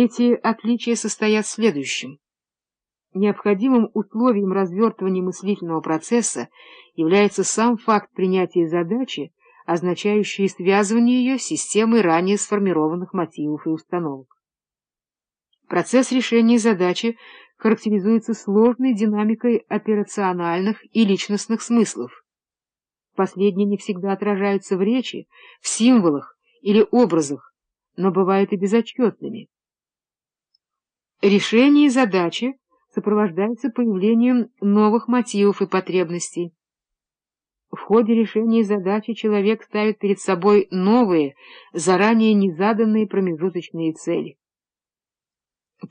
Эти отличия состоят в следующем. Необходимым условием развертывания мыслительного процесса является сам факт принятия задачи, означающий связывание ее с системой ранее сформированных мотивов и установок. Процесс решения задачи характеризуется сложной динамикой операциональных и личностных смыслов. Последние не всегда отражаются в речи, в символах или образах, но бывают и безотчетными. Решение задачи сопровождается появлением новых мотивов и потребностей. В ходе решения задачи человек ставит перед собой новые, заранее незаданные промежуточные цели.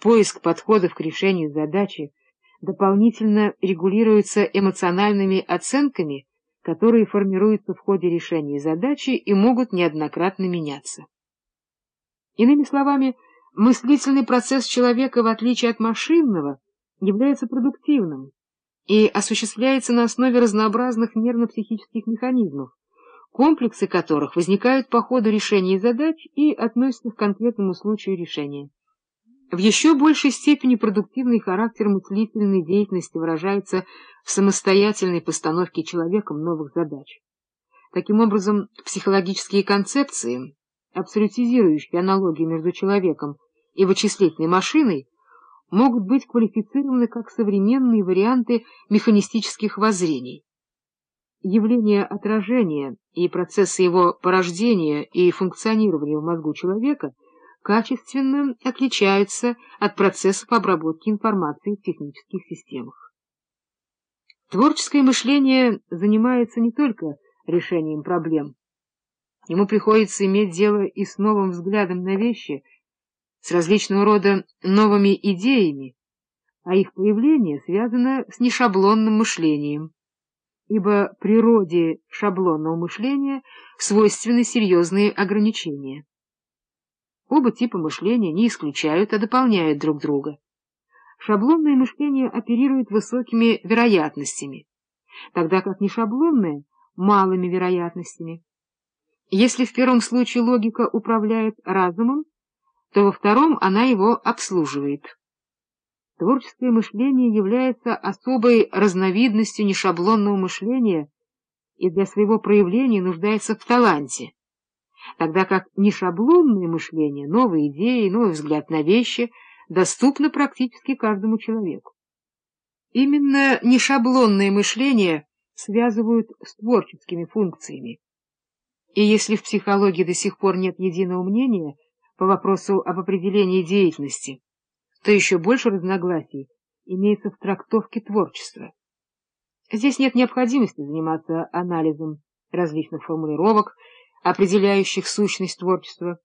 Поиск подходов к решению задачи дополнительно регулируется эмоциональными оценками, которые формируются в ходе решения задачи и могут неоднократно меняться. Иными словами, мыслительный процесс человека, в отличие от машинного, является продуктивным и осуществляется на основе разнообразных нервно-психических механизмов, комплексы которых возникают по ходу решения задач и относятся к конкретному случаю решения. В еще большей степени продуктивный характер мыслительной деятельности выражается в самостоятельной постановке человеком новых задач. Таким образом, психологические концепции, абсолютизирующие аналогию между человеком и вычислительной машиной, могут быть квалифицированы как современные варианты механистических воззрений. Явление отражения и процессы его порождения и функционирования в мозгу человека качественно отличаются от процессов обработки информации в технических системах. Творческое мышление занимается не только решением проблем. Ему приходится иметь дело и с новым взглядом на вещи – с различного рода новыми идеями, а их появление связано с нешаблонным мышлением, ибо природе шаблонного мышления свойственны серьезные ограничения. Оба типа мышления не исключают, а дополняют друг друга. Шаблонное мышление оперирует высокими вероятностями, тогда как нешаблонное — малыми вероятностями. Если в первом случае логика управляет разумом, то во втором она его обслуживает. Творческое мышление является особой разновидностью нешаблонного мышления и для своего проявления нуждается в таланте, тогда как нешаблонное мышление, новые идеи, новый взгляд на вещи доступно практически каждому человеку. Именно нешаблонное мышление связывают с творческими функциями. И если в психологии до сих пор нет единого мнения – по вопросу об определении деятельности, то еще больше разногласий имеется в трактовке творчества. Здесь нет необходимости заниматься анализом различных формулировок, определяющих сущность творчества.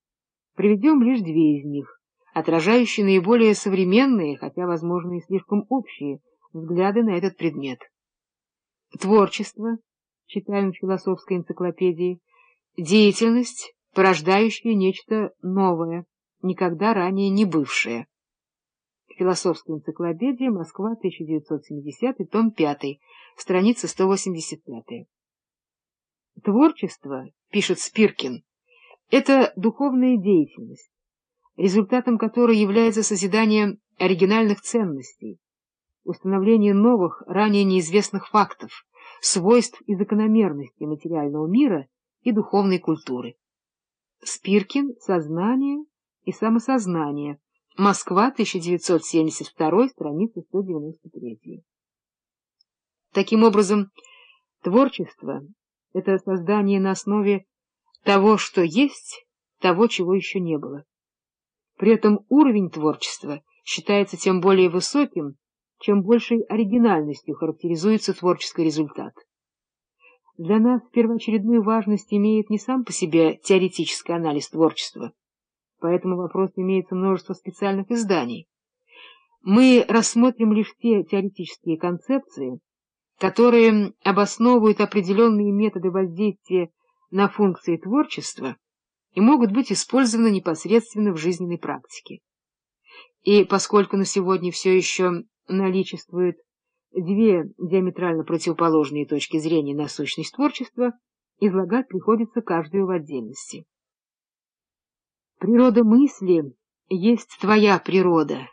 Приведем лишь две из них, отражающие наиболее современные, хотя, возможно, и слишком общие, взгляды на этот предмет. Творчество, читаем в философской энциклопедии, деятельность, порождающее нечто новое, никогда ранее не бывшее. Философская энциклопедия, Москва, 1970, том 5, страница 185. Творчество, пишет Спиркин, это духовная деятельность, результатом которой является созидание оригинальных ценностей, установление новых, ранее неизвестных фактов, свойств и закономерностей материального мира и духовной культуры. Спиркин «Сознание и самосознание». Москва, 1972, страница 193. Таким образом, творчество — это создание на основе того, что есть, того, чего еще не было. При этом уровень творчества считается тем более высоким, чем большей оригинальностью характеризуется творческий результат. Для нас первоочередную важность имеет не сам по себе теоретический анализ творчества, по этому вопросу имеется множество специальных изданий. Мы рассмотрим лишь те теоретические концепции, которые обосновывают определенные методы воздействия на функции творчества и могут быть использованы непосредственно в жизненной практике. И поскольку на сегодня все еще наличествует две диаметрально противоположные точки зрения на сущность творчества, излагать приходится каждую в отдельности. Природа мысли есть твоя природа.